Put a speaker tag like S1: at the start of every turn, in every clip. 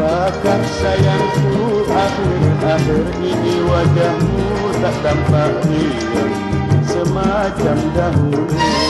S1: Bahkan sayangku akhir-akhir ini wajahmu tak tampak riang semacam dahulu.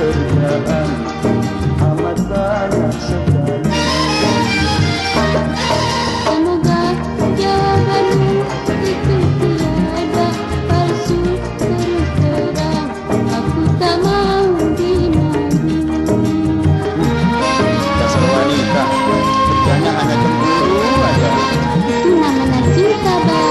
S1: Pekerjaan amat banyak sekali
S2: Semoga itu tiada palsu terus terang Aku tak mau
S1: wanita Kerjanya
S2: Itu namanya cinta bang